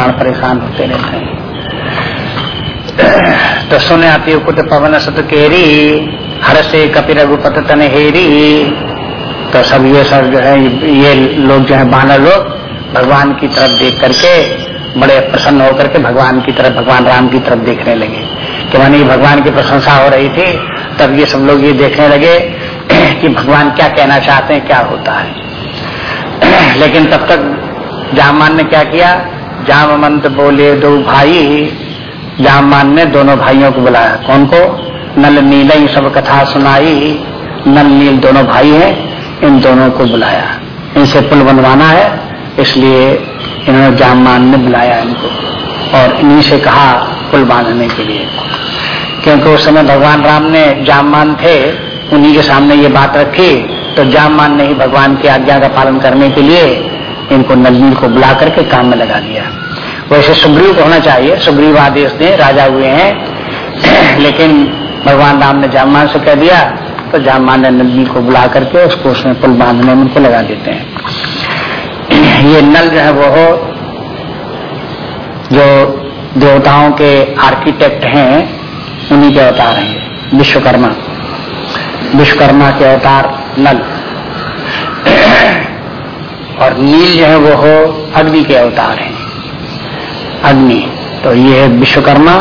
प्राण परेशान होते रहते हैं। तो सुने आती कुट पवन सत केरी, हर से कपि रघुपत तन हेरी। तो सब ये सब जो है, ये लोग जो है, बानर लोग, भगवान की तरफ़ देख करके, बड़े प्रसन्न होकर के भगवान की तरफ़, भगवान राम की तरफ़ देखने लगे। कि मानी भगवान की प्रशंसा हो रही थी, तब ये सब लोग ये देखने लगे कि भगवान क्या कहना चाहते हैं, क्या होता है। लेकिन तब तक जामान ने क्या किया जाम बोले, दो भाई। जामान ने दोनों भाइयों को बुलाया। कौन को? नल नील सब कथा सुनाई। नल नील दोनों भाई हैं, इन दोनों को बुलाया। इनसे पुल बनवाना है, इसलिए इन्होंने जामान ने बुलाया इनको और इन्हीं से कहा पुल बांधने के लिए। क्योंकि उस समय भगवान राम ने जामान थे, उन्हीं के सामने ये बात रखी तो जामान ने ही भगवान की आज्ञा का पालन करने के लिए इनको नलनील को बुला करके काम में लगा दिया। वैसे सुग्रीव को होना चाहिए, सुग्रीव आदेश ने राजा हुए हैं। लेकिन भगवान राम ने जामान से कह दिया तो जामान ने नलनी को बुला करके उसको उसमें पुल बांधने में उनको लगा देते हैं। ये नल जो है वो जो देवताओं के आर्किटेक्ट हैं, उन्हीं के अवतार हैं। विश्वकर्मा। विश्वकर्मा के अवतार नल। और नील जो है वो हो अग्नि के अवतार हैं। अग्नि तो ये है विश्वकर्मा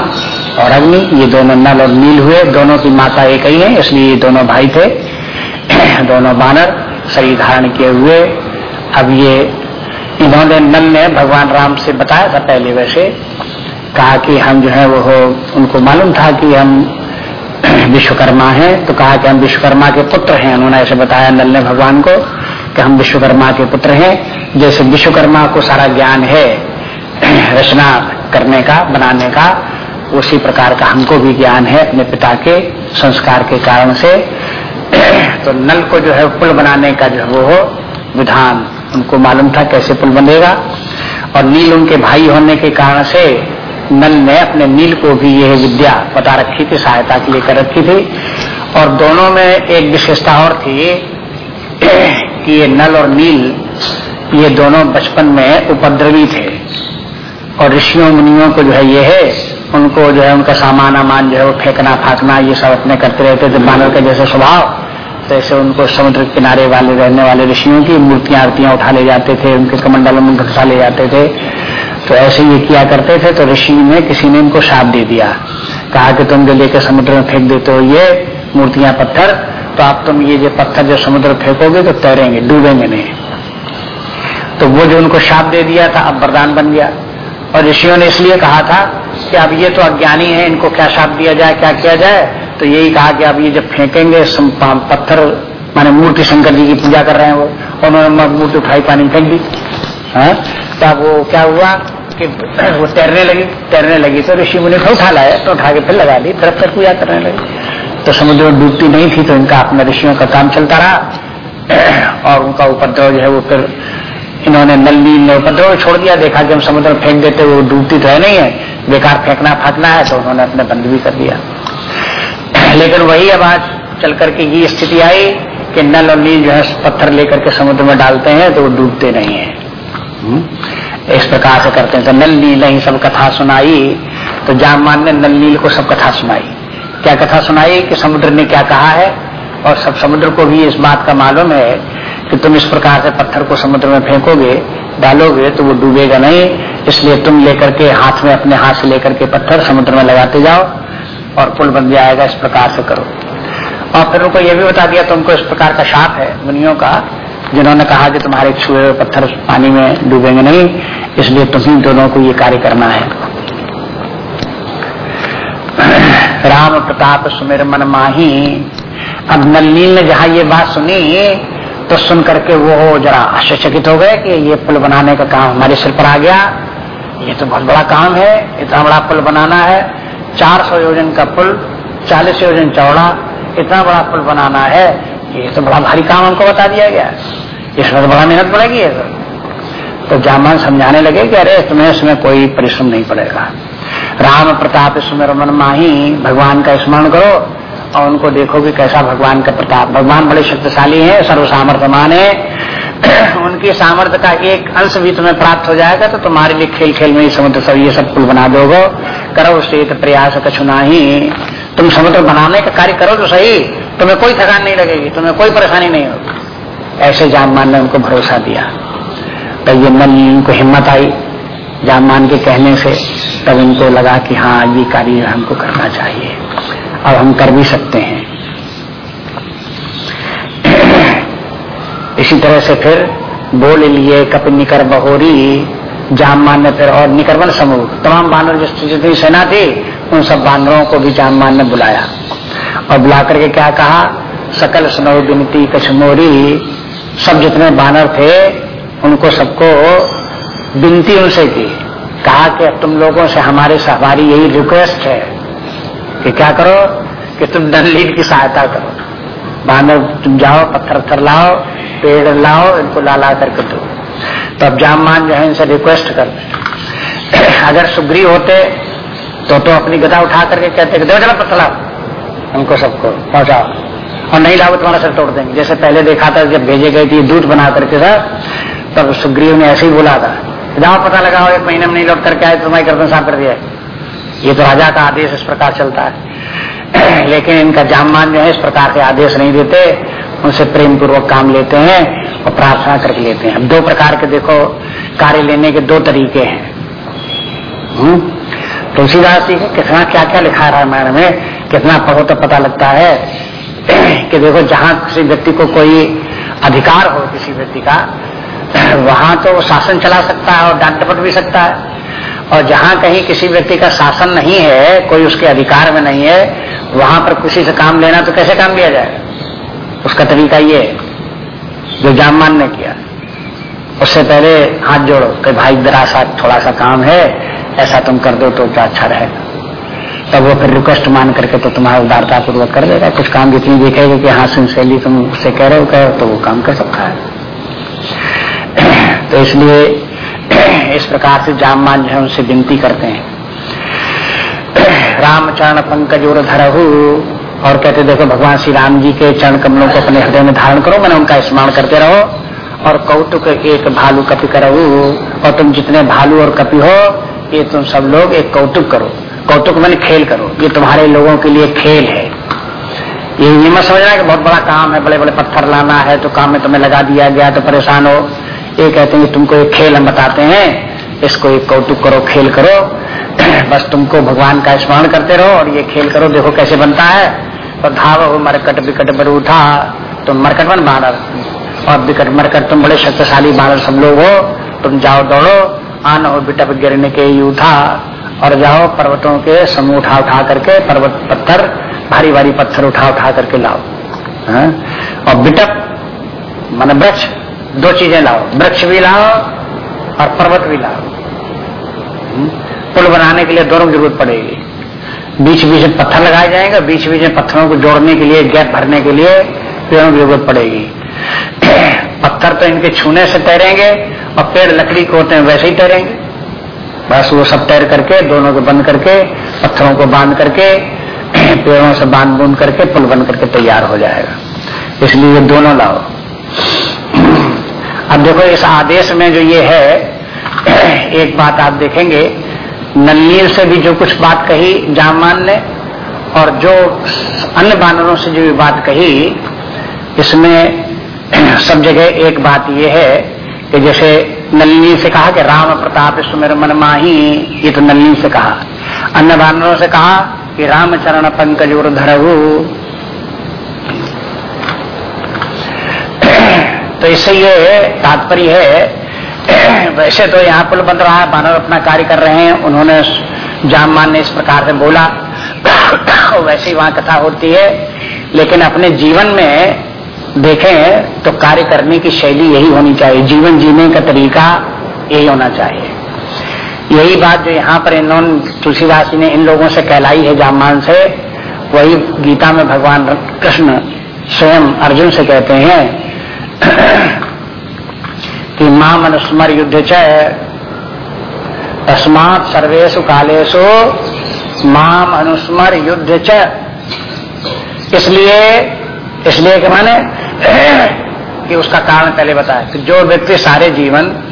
और अग्नि, ये दोनों नल और नील हुए, दोनों की माता एक ही है, इसलिए ये दोनों भाई थे। दोनों बानर शरीर धारण किए हुए। अब ये, इन्होंने नल ने भगवान राम से बताया था पहले वैसे, कहा कि हम जो है वो हो, उनको मालूम था कि हम विश्वकर्मा हैं तो कहा कि हम विश्वकर्मा के पुत्र हैं। उन्होंने ऐसे बताया नल ने भगवान को। कि हम विश्वकर्मा के पुत्र हैं, जैसे विश्वकर्मा को सारा ज्ञान है, रचना करने का, बनाने का, उसी प्रकार का हमको भी ज्ञान है अपने पिता के संस्कार के कारण से। तो नल को जो है पुल बनाने का जो वो विधान, उनको मालूम था कैसे पुल बनेगा। और नील उनके भाई होने के कारण से नल ने अपने नील को भी यह विद्या बता रखी थी, सहायता के लिए कर रखी थी। और दोनों में एक विशेषता और थी कि ये नल और नील, ये दोनों बचपन में उपद्रवी थे। और ऋषियों, मुनियों को जो है ये है, उनको जो है उनका सामान अमान जो है वो फेंकना, फाकना, ये सब अपने करते रहते थे मानव के जैसे स्वभाव। तो ऐसे उनको समुद्र किनारे वाले, रहने वाले ऋषियों की मूर्तियाँ, आरतियाँ उठा ले जाते थे, उनके कमंडलों में घुसा ले जाते थे। तो ऐसे ये किया करते थे तो ऋषि ने किसी ने इनको साप दे दिया। कहा कि तुम जो लेकर समुद्र में फेंक देते हो ये मूर्तियाँ, पत्थर तो आप तुम ये जो पत्थर जो समुद्र फेंकोगे तो तैरेंगे, डूबेंगे नहीं। तो वो जो उनको शाप दे दिया था, अब वरदान बन गया। और ऋषियों ने इसलिए कहा था कि अब ये तो अज्ञानी है, इनको क्या शाप दिया जाए, क्या किया जाए? तो यही कहा कि अब ये जब फेंकेंगे पत्थर, माने मूर्ति शंकर जी की पूजा कर रहे हैं वो, उन्होंने मूर्ति उठाई, पानी फेंक दी। हाँ? तब वो क्या हुआ कि वो तैरने लगी तैरने लगी। तो ऋषि मुनि उठा लाया तो उठा के फिर लगा दी, फिर फिर पूजा करने लगी। तो समुद्र में डूबती नहीं थी तो इनका अपने ऋषियों का काम चलता रहा। और उनका उपद्रव जो है वो फिर इन्होंने नलनी ने उपद्रव छोड़ दिया। देखा कि हम समुद्र में फेंक देते, वो डूबती तो है नहीं है। बेकार फेंकना फाकना है तो उन्होंने अपने बंद भी कर दिया। लेकिन वही अब आज चल करके ये स्थिति आई कि नल और नील जो है पत्थर लेकर के समुद्र में डालते हैं तो वो डूबते नहीं है। हम्म? इस प्रकार से करते हैं। तो नल, नील ही सब कथा सुनाई। तो जामान ने नल, नील को सब कथा सुनाई। क्या कथा सुनाई, कि समुद्र ने क्या कहा है? और सब समुद्र को भी इस बात का मालूम है कि तुम इस प्रकार से पत्थर को समुद्र में फेंकोगे, डालोगे तो वो डूबेगा नहीं। इसलिए तुम लेकर के हाथ में अपने हाथ से लेकर के पत्थर समुद्र में लगाते जाओ और पुल बन जाएगा, इस प्रकार से करो। और फिर उनको यह भी बता दिया, तुमको इस प्रकार का शाप है, मुनियों का, जिन्होंने कहा कि तुम्हारे छुए हुए पत्थर पानी में डूबेंगे नहीं। इसलिए तुम्ही दोनों को ये कार्य करना है। राम प्रताप सुमेर मन माही। अब नलनील ने जहाँ ये बात सुनी तो सुन करके वो जरा आश्चर्यचकित हो गए कि ये पुल बनाने का काम हमारे सिर पर आ गया। ये तो बहुत बड़ा काम है, इतना बड़ा पुल बनाना है। 400 योजन का पुल 40 योजन चौड़ा, इतना बड़ा पुल बनाना है। ये तो बड़ा भारी काम हमको बता दिया गया। इसमें तो बड़ा मेहनत पड़ेगी। तो जामान समझाने लगे कि अरे, तुम्हें इसमें कोई परिश्रम नहीं पड़ेगा। राम प्रताप सुमेर मन माही भगवान का स्मरण करो और उनको देखो कि कैसा भगवान का प्रताप। भगवान बड़े शक्तिशाली है सर्वसामर्थ्यमान है। उनकी सामर्थ्य का एक अंश भी तुम्हें प्राप्त हो जाएगा तो तुम्हारे लिए खेल खेल में ही समुद्र सब, ये सब पुल बना दोगे। करो तो प्रयास कछुना ही तुम समुद्र बनाने का कार्य करो तो सही। तुम्हें कोई थकान नहीं लगेगी, तुम्हें कोई परेशानी नहीं होगी। ऐसे जान मान ने उनको भरोसा दिया। तो ये मन इनको हिम्मत आई। जामान के कहने से तब इनको लगा कि हाँ ये कार्य हमको करना चाहिए। और हम कर भी सकते हैं। इसी तरह से फिर बोल लिए, कप निकर बहोरी जाममान ने फिर और निकरवन समूह। तमाम बानर जितनी सेना थी, उन सब बानरों को भी जाममान ने बुलाया। और बुला करके क्या कहा? सकल स्नो बिनती कछमोरी, सब जितने बानर थे, उनको सबको बिनती उनसे की। कहा कि अब तुम लोगों से हमारे से हमारी यही रिक्वेस्ट है कि क्या करो कि तुम दनलील की सहायता करो। बानर तुम जाओ, पत्थर पत्थर लाओ, पेड़ लाओ, इनको ला ला करके दो। तो अब जामान जो है इनसे रिक्वेस्ट कर अगर सुग्री होते तो तो अपनी गदा उठा करके कहते दो चला पत्थर लाओ। उनको सबको, पहुंचाओ। और नहीं लाओ तुम्हारा सर तोड़ देंगे। जैसे पहले देखा था जब भेजे गए थे दूध बना करके सर तब सुग्रीव ने ऐसे ही बोला था जाओ पता लगाओ एक महीने में नहीं लौट करके आए, तुम्हारी गर्दन साफ़ कर दिया ये तो राजा का आदेश इस प्रकार चलता है। लेकिन इनका जामान जो है इस प्रकार के आदेश नहीं देते। उनसे प्रेम पूर्वक काम लेते हैं और प्रार्थना करके लेते हैं। अब दो प्रकार के देखो, कार्य लेने के दो तरीके हैं। हम्म? तुलसीदास जी कितना क्या क्या लिखा रहा है रामायण में? कितना पढ़ो तो पता लगता है। कि देखो, जहाँ किसी व्यक्ति को कोई अधिकार हो, किसी व्यक्ति का वहाँ तो शासन चला सकता है और डांट डपट भी सकता है। और जहाँ कहीं किसी व्यक्ति का शासन नहीं है, कोई उसके अधिकार में नहीं है, वहाँ पर किसी से काम लेना तो कैसे काम लिया जाए? उसका तरीका ये जो जाममान ने किया। उससे पहले हाथ जोड़ो कि भाई जरा सा थोड़ा सा काम है, ऐसा तुम कर दो तो अच्छा रहेगा? तब वो फिर रिक्वेस्ट मान करके तो तुम्हारा उदारता पूर्वक कर देगा। कुछ काम जितनी देखेगा कि हाँ सिंसियरली तुम उससे कह रहे हो, कह तो वो काम कर सकता है। तो इसलिए इस प्रकार से जाममान जो है उनसे विनती करते हैं। रामचरण पंकज और धरहू, और कहते देखो, भगवान श्री राम जी के चरण कमलों को अपने हृदय में धारण करो, मैंने उनका स्मरण करते रहो, और कौतुक एक भालू कपि करो और तुम जितने भालू और कपि हो, ये तुम सब लोग एक कौतुक करो। कौतुक मैंने खेल करो, ये तुम्हारे लोगों के लिए खेल है। ये ये मत समझना कि बहुत बड़ा काम है बड़े बड़े पत्थर लाना है तो काम में तुम्हें लगा दिया गया तो परेशान हो। ये कहते हैं तुमको एक खेल हम बताते हैं। इसको एक कौतुक करो, खेल करो। बस तुमको भगवान का स्मरण करते रहो और ये खेल करो, देखो कैसे बनता है। और धाव हो, मरकट विकट बर उठा, तुम मरकट बन बानर। और विकट मरकट तुम बड़े शक्तिशाली बानर सब लोग हो। तुम जाओ दौड़ो, आन और बिटप गिरने के ही उठा। और जाओ पर्वतों के समूह उठा उठा करके, पर्वत पत्थर, भारी भारी पत्थर उठा उठा करके लाओ। हाँ? और बिटप, मन वृक्ष दो चीज़ें लाओ, वृक्ष भी लाओ और पर्वत भी लाओ। हम्म? पुल बनाने के लिए दोनों की ज़रूरत पड़ेगी। बीच बीच में पत्थर लगाए जाएँगे, बीच बीच में पत्थरों को जोड़ने के लिए, गैप भरने के लिए पेड़ों की ज़रूरत पड़ेगी। पत्थर तो इनके छूने से तैरेंगे और पेड़ लकड़ी को होते हैं वैसे ही तैरेंगे। बस वो सब तैर करके, दोनों को बंद करके, पत्थरों को बाँध करके, पेड़ों से बाँध बूंद करके, पुल बन करके तैयार हो जाएगा। इसलिए ये दोनों लाओ। अब देखो, इस आदेश में जो ये है, एक बात आप देखेंगे नलनील से भी जो कुछ बात कही जामान ने और जो अन्य बानरों से जो भी बात कही, इसमें सब जगह एक बात ये है कि जैसे नलिनी से कहा कि राम प्रताप सुमेर मन माही, ये तो नलिनी से कहा। अन्य बानरों से कहा कि राम चरण पंकज और धरहु तो इससे ये तात्पर्य है, वैसे तो यहाँ पुल बन रहा है, बानर अपना कार्य कर रहे हैं, उन्होंने जाममान ने इस प्रकार से बोला। वैसे ही वहाँ कथा होती है, लेकिन अपने जीवन में देखें तो कार्य करने की शैली यही होनी चाहिए, जीवन जीने का तरीका यही होना चाहिए। यही बात जो यहाँ पर इन्होंने, तुलसीदास जी ने इन लोगों से कहलाई है जामान से, वही गीता में भगवान कृष्ण स्वयं अर्जुन से कहते हैं कि माँ मनुस्मर युद्ध च तस्मात सर्वेशु कालेशु माम अनुस्मर युद्ध च इसलिए इसलिए कि माने कि उसका कारण पहले बताया कि जो व्यक्ति सारे जीवन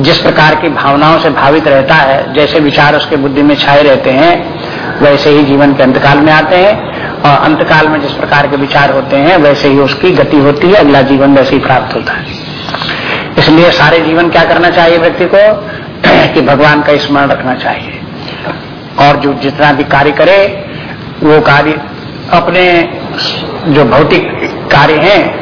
जिस प्रकार की भावनाओं से भावित रहता है, जैसे विचार उसके बुद्धि में छाए रहते हैं, वैसे ही जीवन के अंतकाल में आते हैं। और अंतकाल में जिस प्रकार के विचार होते हैं, वैसे ही उसकी गति होती है, अगला जीवन वैसे ही प्राप्त होता है। इसलिए सारे जीवन क्या करना चाहिए व्यक्ति को? कि भगवान का स्मरण रखना चाहिए। और जो जितना भी कार्य करे, वो कार्य अपने जो भौतिक कार्य हैं,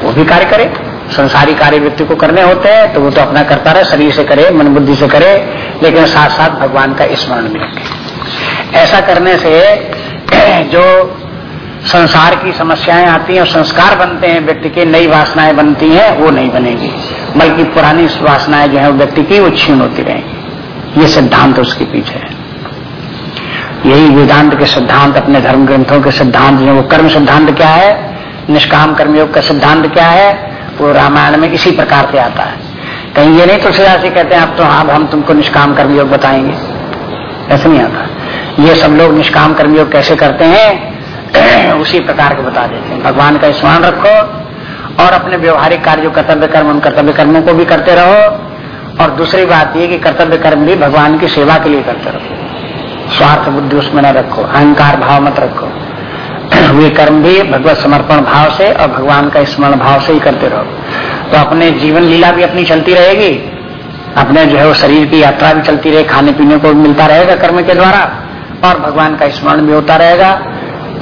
वो भी कार्य करे। संसारी कार्य व्यक्ति को करने होते हैं तो वो तो अपना करता रहे, शरीर से करे, मन बुद्धि से करे, लेकिन साथ साथ भगवान का स्मरण भी रखे। ऐसा करने से जो संसार की समस्याएँ आती हैं और संस्कार बनते हैं, व्यक्ति के नई वासनाएँ बनती हैं, वो नहीं बनेगी। बल्कि पुरानी वासनाएँ जो है व्यक्ति की वो क्षीण होती रहेंगी। ये सिद्धांत उसके पीछे है। यही वेदांत के सिद्धांत, अपने धर्म ग्रंथों के सिद्धांत जो वो कर्म सिद्धांत क्या है? निष्काम कर्मयोग का सिद्धांत क्या है? वो रामायण में इसी प्रकार से आता है। कहीं ये नहीं तुलसीदास जी कहते हैं, अब तो हाँ हम तुमको निष्काम कर्मयोग बताएँगे। ऐसे नहीं आता। ये सब लोग निष्काम कर्मयोग कैसे करते हैं, उसी प्रकार के बता देते हैं। भगवान का स्मरण रखो और अपने व्यवहारिक कार्य कर्तव्य कर्म, उन कर्तव्य कर्मों को भी करते रहो। और दूसरी बात ये कि कर्तव्य कर्म भी भगवान की सेवा के लिए करते रहो। स्वार्थ बुद्धि उसमें न रखो, अहंकार भाव मत रखो। वे कर्म भी भगवत समर्पण भाव से और भगवान का स्मरण भाव से ही करते रहो। तो अपने जीवन लीला भी अपनी चलती रहेगी। अपने जो है वो शरीर की यात्रा भी चलती रहे खाने पीने को मिलता रहेगा कर्म के द्वारा, और भगवान का स्मरण भी होता रहेगा।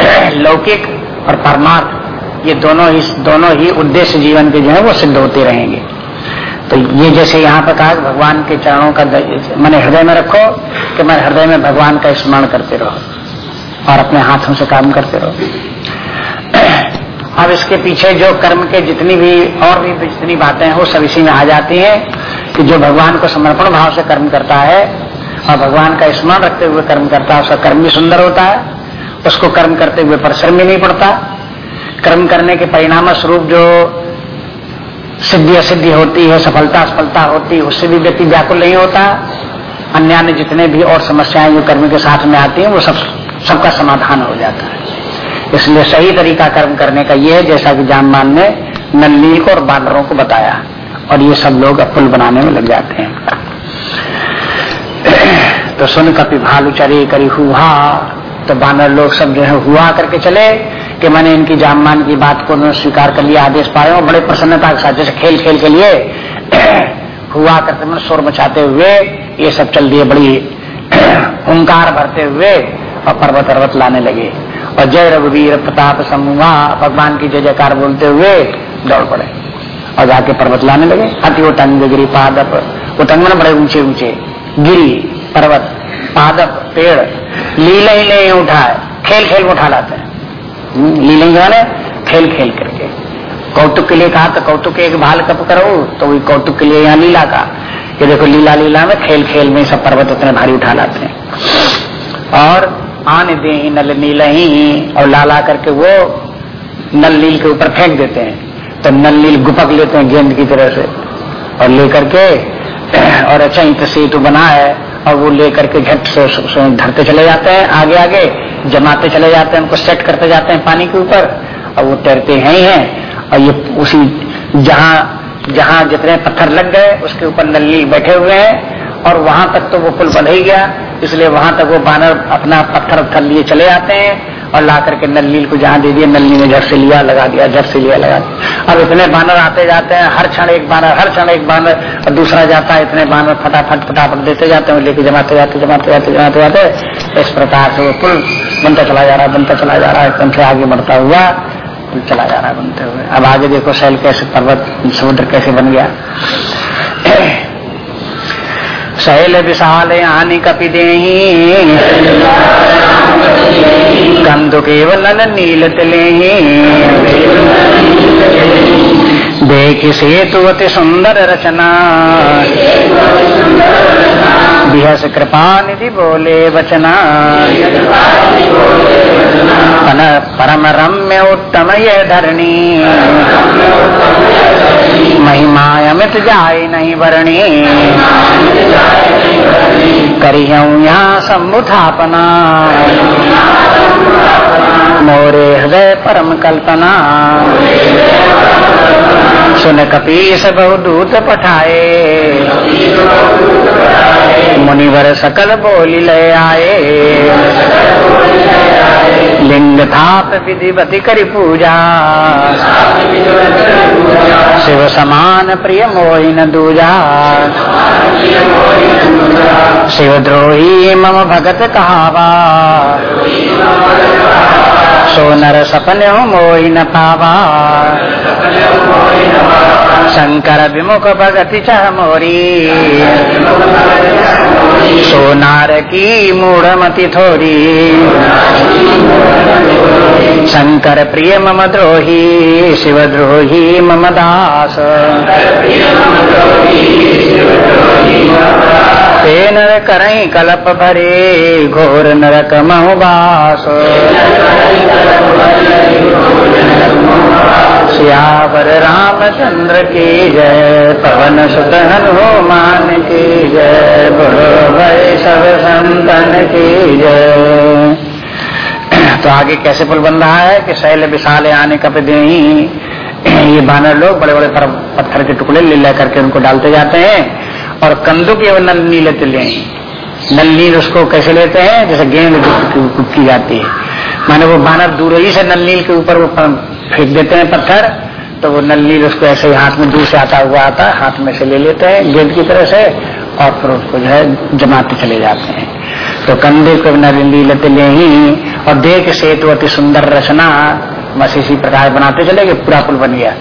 लौकिक और परमार्थ, ये दोनों ही दोनों ही उद्देश्य जीवन के जो है वो सिद्ध होते रहेंगे। तो ये जैसे यहाँ पर कहा भगवान के चरणों का मैंने हृदय में रखो कि मैं हृदय में भगवान का स्मरण करते रहो और अपने हाथों से काम करते रहो। अब इसके पीछे जो कर्म के जितनी भी और भी जितनी बातें हैं, वो सब इसी में आ जाती हैं कि जो भगवान को समर्पण भाव से कर्म करता है, और भगवान का स्मरण रखते हुए कर्म करता है, उसका कर्म भी सुंदर होता है, उसको कर्म करते हुए परिश्रम भी नहीं पड़ता। कर्म करने के परिणाम स्वरूप जो सिद्धि असिद्धि होती है, सफलता असफलता होती है, उससे भी व्यक्ति व्याकुल नहीं होता। अन्य जितने भी और समस्याएँ जो कर्म के साथ में आती हैं, वो सब, सबका समाधान हो जाता है। इसलिए सही तरीका कर्म करने का ये है, जैसा कि जाममान ने नलनी को और बानरों को बताया। और ये सब लोग पुल बनाने में लग जाते हैं। तो सुन कपि भालू चरे करी हुआ। तो बानर लोग सब जो है हुआ करके चले कि मैंने इनकी जाममान की बात को उन्होंने स्वीकार कर लिया, आदेश पाए और बड़े प्रसन्नता के साथ जैसे खेल खेल के लिए हुआ करते मैंने शोर मचाते हुए ये सब चल दिए, बड़ी हुंकार भरते हुए और पर्वत पर्वत लाने लगे। और जय रघुवीर प्रताप समूहा, भगवान की जय जयकार बोलते हुए दौड़ पड़े। और जाके पर्वत लाने लगे। अति उटंग गिरी पादप। उटंग में बड़े ऊँचे ऊँचे। गिरी, पर्वत, पादप, पेड़। लीले ही नहीं उठाए। खेल खेल उठा लाते हैं। लीले जाने खेल खेल करके। कौतुक के लिए कहा तो कौतुक एक भाल कप करो? तो वही कौतुक के लिए यहाँ लीला का। ये देखो लीला लीला में खेल खेल में सब पर्वत उतने भारी उठा लाते हैं। और आन दे नल नील ही, और लाला करके वो नल नील के ऊपर फेंक देते हैं। तो नल नील गुपक लेते हैं गेंद की तरह से। और लेकर के, और अच्छा इंत सेतु बना है, और वो लेकर के झट से धरते चले जाते हैं, आगे आगे जमाते चले जाते हैं, उनको सेट करते जाते हैं पानी के ऊपर। और वो तैरते हैं ही और ये उसी जहाँ जहाँ जितने पत्थर लग गए, उसके ऊपर नल्ली बैठे हुए हैं, और वहाँ तक तो वो पुल बन ही गया। इसलिए वहाँ तक वो बानर अपना पत्थर उत्थर लिए चले आते हैं और ला करके नल्ली को जहाँ दे दिया नल्ली ने झट से लिया, लगा दिया, झट से लिया, लगा दिया। अब इतने बानर आते जाते हैं, हर क्षण एक बानर, हर क्षण एक बानर, और दूसरा जाता है, इतने बानर फटाफट फटाफट देते जाते हैं लेके जमाते जाते जमाते जाते जमाते जाते इस प्रकार से वो पुल बनता चला जा रहा है, बनता चला जा रहा है एकदम से आगे बढ़ता हुआ पुल चला जा रहा है, बनते हुए। अब आगे देखो शैल कैसे पर्वत, समुद्र कैसे बन गया। शैल विशाल हानि कपि दे कंधु केवल नील तिले देख सेतु सुंदर रचना। बिहस कृपा निधि बोले वचना। परम रम्य उत्तम ये धरणी। महिमा अमित जाय नहीं वर्णी। करियऊ यहाँ मोरे हृदय परम कल्पना। सुन कपीस दूत पठाए। मुनिवर सकल बोली ले आए। लिंग थाप विधिवति करी पूजा। शिव समान प्रिय मोहिन दूजा। शिवद्रोही मम भगत कहावा। सोनर सपन मोहि न पावा। शंकर विमुख भगति चह मोरी। सोनार की मूढ़मति थोरी शंकर प्रिय मम द्रोही शिव द्रोही मम दास। ते नर करई कलप भरे घोर नरक महुबास सियावर रामचंद्र की जय, पवन सुत हनुमान की जय बोलो भय सब संतन की जय। तो आगे कैसे पुल बन रहा है कि शैल विशाल आने कप दे ये बानर लोग बड़े बड़े पत्थर के टुकड़े ले लेकर के उनको डालते जाते हैं और कंदुक ये नल नील लेते ले। नल नील उसको कैसे लेते हैं? जैसे गेंद की जाती है। माने वो बानर दूर ही से नल नील के ऊपर वो फेंक देते हैं पत्थर तो वो नल नील उसको ऐसे ही हाथ में दूर से आता हुआ आता है हाथ में से ले लेते हैं गेंद की तरह से, और फिर उसको जो है जमाते चले जाते हैं। तो कंधे को नल नील ले ही और देख सेतु अति सुंदर रचना, बस इसी प्रकार बनाते चले गए, पूरा पुल बन गया।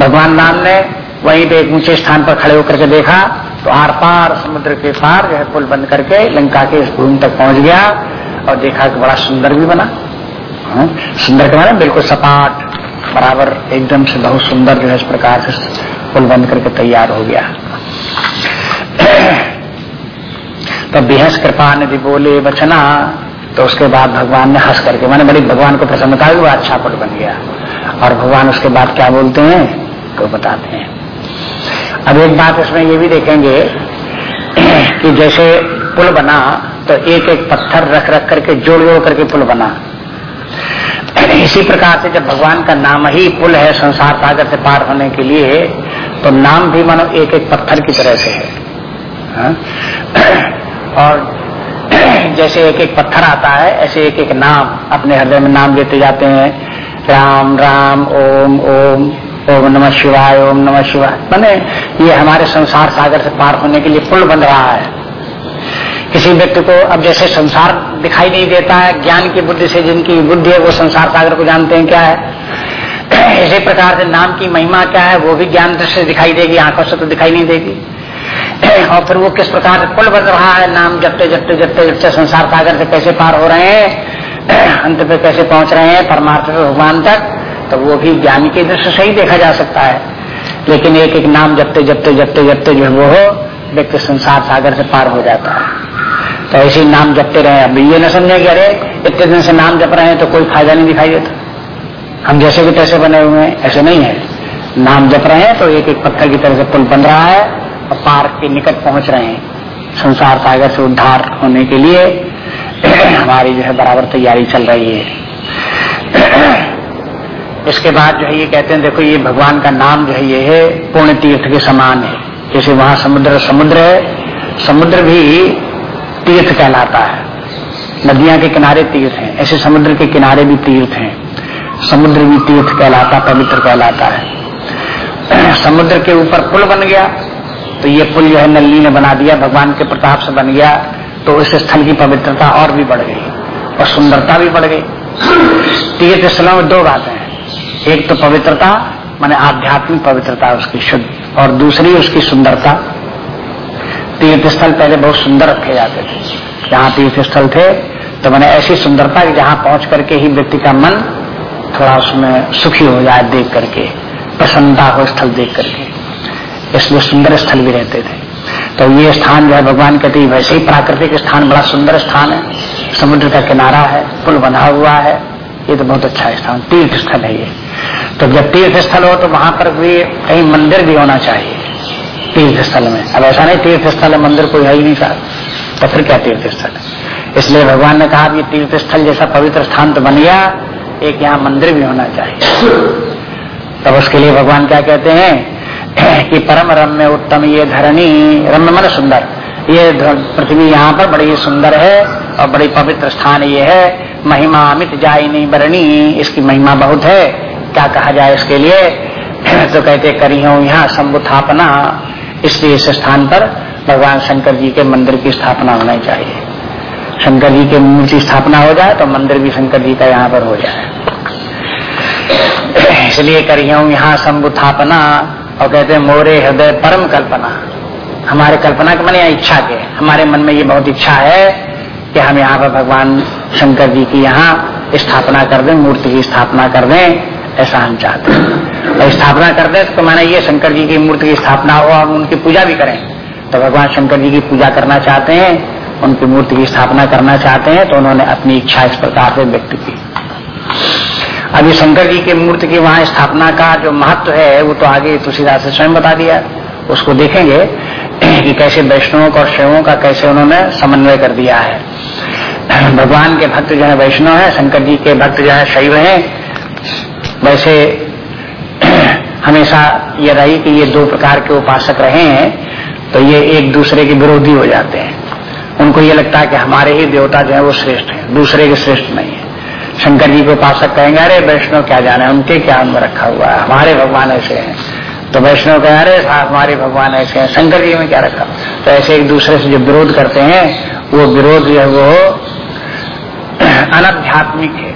भगवान राम ने वहीं पे एक ऊँचे स्थान पर खड़े होकर के देखा तो आर पार समुद्र के पार जो है पुल बंद करके लंका के इस भूमि तक पहुँच गया, और देखा कि बड़ा सुंदर भी बना। सुंदर के माने बिल्कुल सपाट, बराबर, एकदम से बहुत सुंदर जो है इस प्रकार से पुल बंद करके तैयार हो गया। तो बेहस कृपा निधि बोले, बचना। तो उसके बाद भगवान ने हंस करके, मैंने बड़ी भगवान को प्रसन्नता हुई अच्छा पुल बन गया। और भगवान उसके बाद क्या बोलते हैं? तो बताते हैं। अब एक बात इसमें ये भी देखेंगे कि जैसे पुल बना तो एक एक पत्थर रख रख करके जोड़ जोड़ करके पुल बना। इसी प्रकार से जब भगवान का नाम ही पुल है संसार सागर से पार होने के लिए तो नाम भी मानो एक एक पत्थर की तरह से है। हा? और जैसे एक एक पत्थर आता है, ऐसे एक एक नाम अपने हृदय में नाम लेते जाते हैं। राम राम, ओम ओम ओम नमः शिवाय, ओम नमः शिवाय। मैंने ये हमारे संसार सागर से पार होने के लिए पुल बन रहा है। किसी व्यक्ति को अब जैसे संसार दिखाई नहीं देता है, ज्ञान की बुद्धि से जिनकी बुद्धि है, वो संसार सागर को जानते हैं क्या है? इसी प्रकार से नाम की महिमा क्या है, वो भी ज्ञान दृष्टि दिखाई देगी, आँखों से तो दिखाई नहीं देगी। और फिर वो किस प्रकार से पुल बन रहा है, नाम जपते जपते जपते जपते संसार सागर से कैसे पार हो रहे हैं? अंत पे कैसे पहुँच रहे हैं? परमात्मा भगवान तक तो वो भी ज्ञान की दृष्टि से ही देखा जा सकता है। लेकिन एक एक नाम जपते जपते जपते जपते जो वो हो व्यक्ति संसार सागर से पार हो जाता है। तो ऐसे ही नाम जपते रहे। अब ये न समझे कि अरे, इतने दिन से नाम जप रहे हैं तो कोई फ़ायदा नहीं दिखाई देता। हम जैसे भी तैसे बने हुए हैं, ऐसे नहीं है। नाम जप रहे हैं तो एक एक पत्थर की तरह से पुल बन रहा है और पार के निकट पहुँच रहे हैं। संसार सागर से उद्धार होने के लिए हमारी जो है बराबर तैयारी चल रही है। इसके बाद जो है ये कहते हैं, देखो ये भगवान का नाम जो है ये है पुण्य तीर्थ के समान है। जैसे वहाँ समुद्र समुद्र है, समुद्र भी तीर्थ कहलाता है। नदियाँ के किनारे तीर्थ हैं, ऐसे समुद्र के किनारे भी तीर्थ हैं। समुद्र भी तीर्थ कहलाता, पवित्र कहलाता है। समुद्र के ऊपर पुल बन गया तो ये पुल जो है नल्ली ने बना दिया, भगवान के प्रताप से बन गया तो उस स्थल की पवित्रता और भी बढ़ गई और सुंदरता भी बढ़ गई। तीर्थ स्थलों में दो बातें हैं। एक तो पवित्रता, माने आध्यात्मिक पवित्रता, उसकी शुद्ध, और दूसरी उसकी सुंदरता। तीर्थ स्थल पहले बहुत सुंदर रखे जाते थे। जहाँ तीर्थ स्थल थे तो मैंने ऐसी सुंदरता कि जहाँ पहुँच करके ही व्यक्ति का मन थोड़ा उसमें सुखी हो जाए देख करके, प्रसन्नता हो स्थल देख करके। इसलिए सुंदर स्थल भी रहते थे। तो ये स्थान जो है, भगवान कहते हैं, वैसे ही प्राकृतिक स्थान, बड़ा सुंदर स्थान है। समुद्र का किनारा है, पुल बना हुआ है। ये तो बहुत अच्छा स्थान तीर्थ स्थल है ये। तो जब तीर्थ स्थल हो तो वहाँ पर भी कहीं मंदिर भी होना चाहिए। तीर्थ स्थल में। अब ऐसा नहीं तीर्थ स्थल मंदिर कोई है ही नहीं साहब। तो फिर क्या तीर्थ स्थल इसलिए भगवान ने कहा ये तीर्थ स्थल जैसा पवित्र स्थान तो बन गया, एक यहाँ मंदिर भी होना चाहिए। तब उसके लिए भगवान क्या कहते हैं, कि परम रम्य उत्तम ये धरणी, रम्य मन सुंदर। ये पृथ्वी यहाँ पर बड़ी सुंदर है और बड़ी पवित्र स्थान ये है। महिमा अमित जायनी बरणी, इसकी महिमा बहुत है। क्या कहा जाए इसके लिए? तो कहते करी हूँ यहाँ शंभुथापना। इसलिए इस स्थान पर भगवान शंकर जी के मंदिर की स्थापना होना चाहिए। शंकर जी के मूर्ति स्थापना हो जाए तो मंदिर भी शंकर जी का यहाँ पर हो जाए। इसलिए करी हूँ यहाँ शंभुथापना और कहते हैं मोरे हृदय परम कल्पना। हमारे कल्पना के मन या इच्छा के। हमारे मन में ये बहुत इच्छा है कि हम यहाँ पर भगवान शंकर जी की यहाँ स्थापना कर दें, मूर्ति की स्थापना कर दें, ऐसा हम चाहते हैं। और स्थापना कर दें तो मैंने ये शंकर जी की मूर्ति की स्थापना हो, हम उनकी पूजा भी करें। तो भगवान शंकर जी की पूजा करना चाहते हैं, उनकी मूर्ति की स्थापना करना चाहते हैं तो उन्होंने अपनी इच्छा इस प्रकार से व्यक्त की। अभी शंकर जी की मूर्ति की वहाँ स्थापना का जो महत्व है, वो तो आगे तुलसीदास से स्वयं बता दिया। उसको देखेंगे कि कैसे वैष्णवों और शैवों का कैसे उन्होंने समन्वय कर दिया है। भगवान के भक्त जो है वैष्णव है, शंकर जी के भक्त जो है, शैव है, वैसे हमेशा ये रही कि ये दो प्रकार के उपासक रहे हैं तो ये एक दूसरे के विरोधी हो जाते हैं। उनको ये लगता है कि हमारे ही देवता जो है वो श्रेष्ठ है, दूसरे के श्रेष्ठ नहीं है। शंकर जी को उपासक कहेंगे, अरे वैष्णव, क्या जाने, उनके क्या उनमें रखा हुआ है? हमारे भगवान ऐसे हैं। तो वैष्णव कहें, अरे हमारे भगवान ऐसे हैं। शंकर जी में क्या रखा? तो ऐसे एक दूसरे से जो विरोध करते हैं, वो विरोध जो है वो अनाध्यात्मिक है।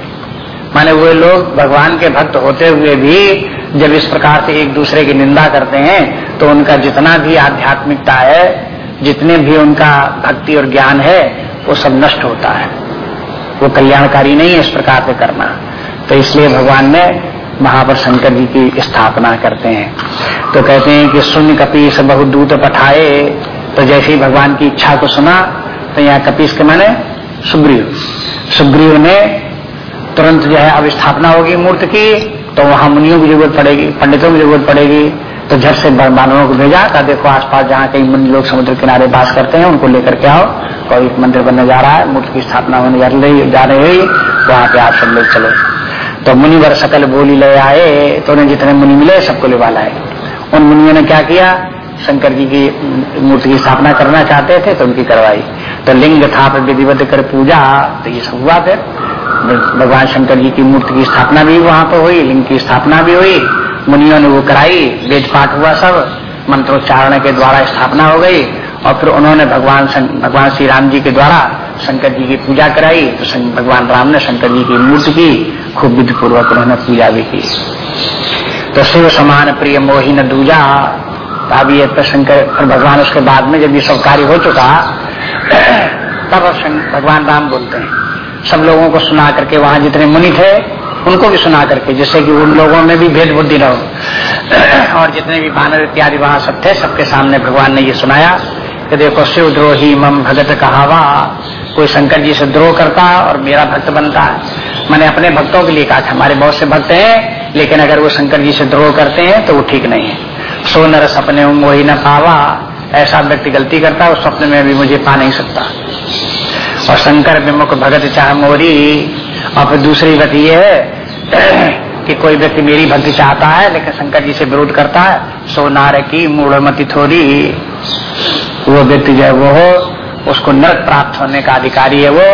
माने वे लोग भगवान के भक्त होते हुए भी जब इस प्रकार से एक दूसरे की निंदा करते हैं तो उनका जितना भी आध्यात्मिकता है, जितने भी उनका भक्ति और ज्ञान है, वो सब नष्ट होता है। वो कल्याणकारी नहीं है इस प्रकार से करना। तो इसलिए भगवान ने वहाँ पर शंकर जी की स्थापना करते हैं। तो कहते हैं कि शून्य कपीस बहुत दूत पठाए तो जैसे ही भगवान की इच्छा को सुना तो यहाँ कपीस के माने सुग्रीव। सुग्रीव ने तुरंत जो है अब स्थापना होगी मूर्ति की तो वहाँ मुनियों की ज़रूरत पड़ेगी, पंडितों की ज़रूरत पड़ेगी। तो झट से बानवों को भेजा था देखो, आसपास जहाँ कई मुनि लोग समुद्र किनारे बास करते हैं, उनको लेकर के आओ। कोई मंदिर बनने जा रहा है, मूर्ति की स्थापना होने जा रही जा रही है, वहाँ पे आप सब लोग चलो। तो मुनिवर सकल बोली, ले आए। तो उन्हें जितने मुनि मिले, सबको ले वाला है उन मुनियों ने क्या किया? शंकर जी की मूर्ति की स्थापना करना चाहते थे तो उनकी करवाई। तो लिंग था विधिवत कर पूजा तो ये सब हुआ फिर। भगवान शंकर जी की मूर्ति की स्थापना भी वहाँ पर हुई, लिंग की स्थापना भी हुई, मुनियों ने वो कराई वेद पाठ हुआ सब, मंत्रोच्चारण के द्वारा स्थापना हो गई, और फिर उन्होंने भगवान भगवान श्री राम जी के द्वारा शंकर जी की पूजा कराई तो भगवान राम ने शंकर जी की मूर्ति की खूब विधि पूर्वक उन्होंने पूजा भी की। तो शिव समान प्रिय मोही न दूजा अब ये शंकर भगवान उसके बाद में जब ये सब कार्य हो चुका, तब भगवान राम बोलते हैं सब लोगों को सुना करके वहाँ जितने मुनि थे, उनको भी सुना करके, जिससे कि उन लोगों में भी भेद बुद्धि न हो। और जितने भी बानर इत्यादि वहाँ सब थे, सबके सामने भगवान ने ये सुनाया कि देखो, शिव द्रोही मम भगत कहावा। कोई शंकर जी से द्रोह करता और मेरा भक्त बनता। है मैंने अपने भक्तों के लिए कहा था, हमारे बहुत से भक्त हैं, लेकिन अगर वो शंकर जी से द्रोह करते हैं तो वो ठीक नहीं है। सो नर सपने मोही न पावा। ऐसा व्यक्ति गलती करता है, उस सपने में भी मुझे पा नहीं सकता। और शंकर विमुख भगत चाह मोरी। और फिर दूसरी बात ये है कि कोई व्यक्ति मेरी भक्ति चाहता है, लेकिन शंकर जी से विरोध करता है, सो नार की मूढ़मती थोड़ी वो व्यक्ति जो है वो हो, उसको नरक प्राप्त होने का अधिकारी है वो,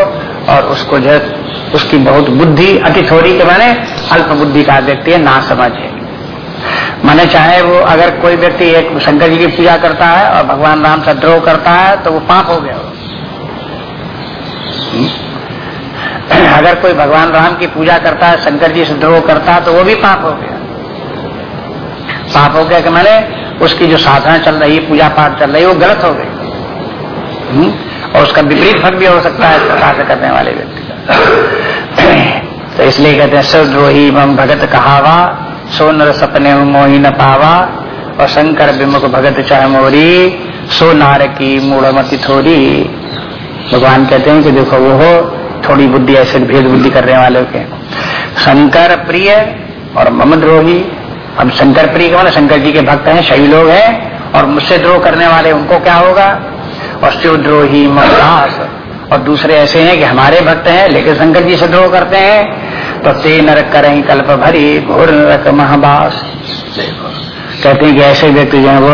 और उसको जो उसकी बहुत बुद्धि अति थोड़ी के माने अल्प बुद्धि का व्यक्ति है, ना समझ है। माने चाहे वो अगर कोई व्यक्ति एक शंकर जी की पूजा करता है और भगवान राम से द्रोह करता है तो वो पाप हो गया। अगर कोई भगवान राम की पूजा करता है, शंकर जी से द्रोह करता है तो वो भी पाप हो गया। पाप हो गया कि मैंने उसकी जो साधना चल रही है पूजा पाठ चल रही है वो गलत हो गई। हम्म? और उसका विपरीत फल भी हो सकता है प्रकार से करने वाले व्यक्ति का। तो इसलिए कहते हैं सद्रोही मम भगत कहावा, सो नर सपने मोही न पावा, और शंकर विमुख भगत चाह मोरी, सो नार की मूढ़मती थोड़ी भगवान कहते हैं कि देखो वो हो, थोड़ी बुद्धि ऐसे भेद बुद्धि करने वाले के। शंकर प्रिय और मम द्रोही अब शंकर प्रिय के शंकर जी के भक्त हैं सही लोग हैं, और मुझसे द्रोह करने वाले उनको क्या होगा? और शिव द्रोही ममदास और दूसरे ऐसे हैं कि हमारे भक्त हैं, लेकिन शंकर जी से द्रोह करते हैं। तो ते नरक करें कल्प भरी घोर नरक महाबास। कहते हैं कि ऐसे व्यक्ति जो है वो,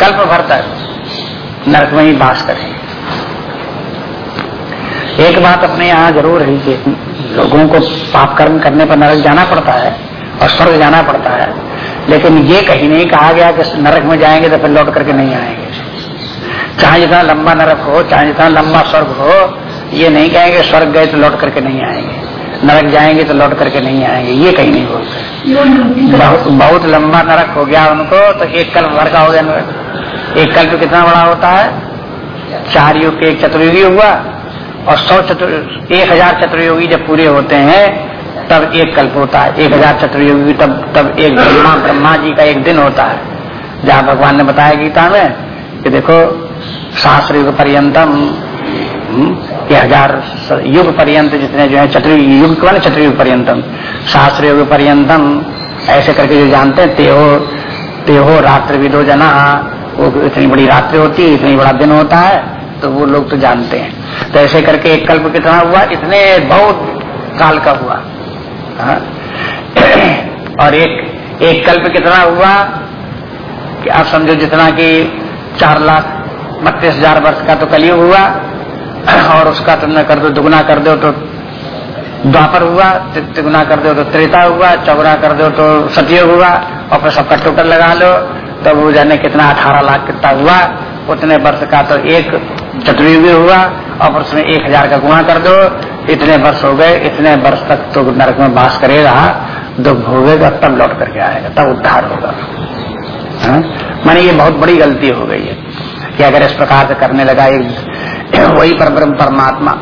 कल्प भर तक नरक में ही बास करें एक बात अपने यहाँ ज़रूर है कि लोगों को पाप कर्म करने पर नरक जाना पड़ता है और स्वर्ग जाना पड़ता है। लेकिन ये कहीं नहीं कहा गया कि नरक में जाएँगे तो फिर लौट करके नहीं आएँगे। चाहे जितना लंबा नरक हो, चाहे जितना लंबा स्वर्ग हो, ये नहीं कहेंगे स्वर्ग गए तो लौट करके नहीं आएँगे। नरक जाएँगे तो लौट करके नहीं आएँगे, ये कहीं नहीं बोलते बहुत बहुत लंबा नरक हो गया उनको तो एक कल्प भर का हो गया नरक एक कल्प कितना बड़ा होता है? चार युग के एक चतुर्युगी हुआ। और सौ चतुर एक हज़ार चतुर्योगी जब पूरे होते हैं तब एक कल्प होता है। एक हज़ार चतुर्योगी तब तब एक ब्रह्मा ब्रह्मा जी का एक दिन होता है। जहाँ भगवान ने बताया गीता में कि देखो सहस्र युग पर्यंतम हम्म, ये हज़ार युग पर्यंत जितने जो है चतुर युग कौन चतुर्युग पर्यंतम। सहस्र युग पर्यंतम ऐसे करके जो जानते हैं तेहो तेहो रात्रि विदो जना वो इतनी बड़ी रात्रि होती है इतनी बड़ा दिन होता है। तो वो लोग तो जानते हैं तो ऐसे करके एक कल्प कितना हुआ, इतने बहुत काल का हुआ हा? और एक एक कल्प कितना हुआ कि आप समझो जितना कि चार लाख, बत्तीस हज़ार वर्ष का तो कलयुग हुआ, और उसका तुमने कर दो, दुगुना कर दो तो द्वापर हुआ तिगुना कर दो तो त्रेता हुआ, चौगुना कर दो तो सतयुग हुआ, और फिर सबका टोटल लगा लो तो वो जाने कितना अठारह लाख कितना हुआ, उतने वर्ष का तो एक चतुर्युगी हुआ और उसमें एक हज़ार का गुणा कर दो। इतने वर्ष हो गए, इतने वर्ष तक तो नरक में बास करेगा दुख भोगेगा तब लौट करके आएगा, तब उद्धार होगा। हाँ? माने ये बहुत बड़ी गलती हो गई है कि अगर इस प्रकार से करने लगा एक वही पर ब्रह्म परमात्मा।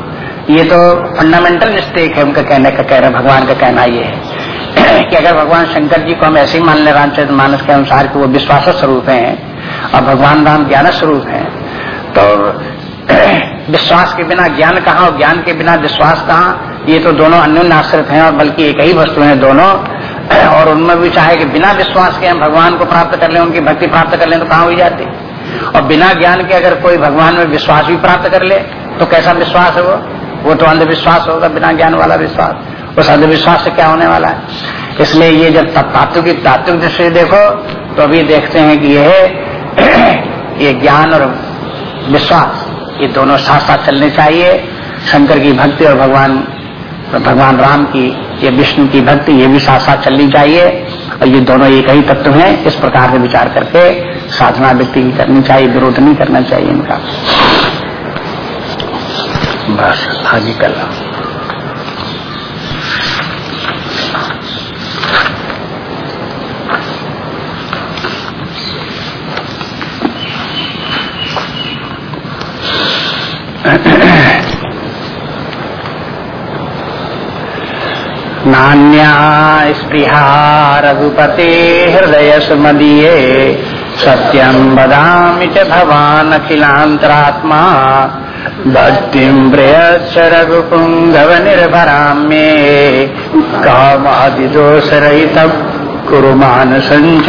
ये तो फंडामेंटल मिस्टेक है, उनका कहने का कहना, भगवान का कहना ये है। कि अगर भगवान शंकर जी को हम ऐसे ही मान ले रामचरित मानस के अनुसार कि वो विश्वास स्वरूप है, और भगवान राम ज्ञान स्वरूप है तो विश्वास के बिना, ज्ञान कहाँ और ज्ञान के बिना विश्वास कहाँ? ये तो दोनों अन्य आश्रित हैं और बल्कि एक ही वस्तु है दोनों। और उनमें भी चाहे कि बिना विश्वास के हम भगवान को प्राप्त कर लें, उनकी भक्ति प्राप्त कर लें तो कहाँ हुई जाती? और बिना ज्ञान के अगर कोई भगवान में विश्वास भी प्राप्त कर ले तो कैसा विश्वास है वो? वो तो अंधविश्वास होगा, बिना ज्ञान वाला विश्वास। उस अंधविश्वास से क्या होने वाला है? इसलिए ये जब तात्विक की तात्विक दृष्टि देखो तो अभी देखते हैं कि यह ये ज्ञान और विश्वास। ये दोनों साथ साथ चलने चाहिए। शंकर की भक्ति और भगवान भगवान राम की, ये विष्णु की भक्ति, ये भी साथ साथ चलनी चाहिए। और ये दोनों एक ही तत्व हैं, इस प्रकार से विचार करके साधना व्यक्ति की करनी चाहिए, विरोध नहीं करना चाहिए इनका। बस, आगे कल। नान्या स्पृहा रघुपते हृदय सुमदीये सत्यम वदामि च भवान् अखिलान्तरात्मा भक्तिं प्रयच्छ रघुपुङ्गवनिर्भरां मे कामादिदोषरहितं कुरु मानसञ्च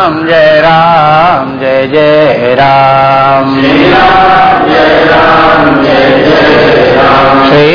श्रीराम जय राम जय जय राम। श्री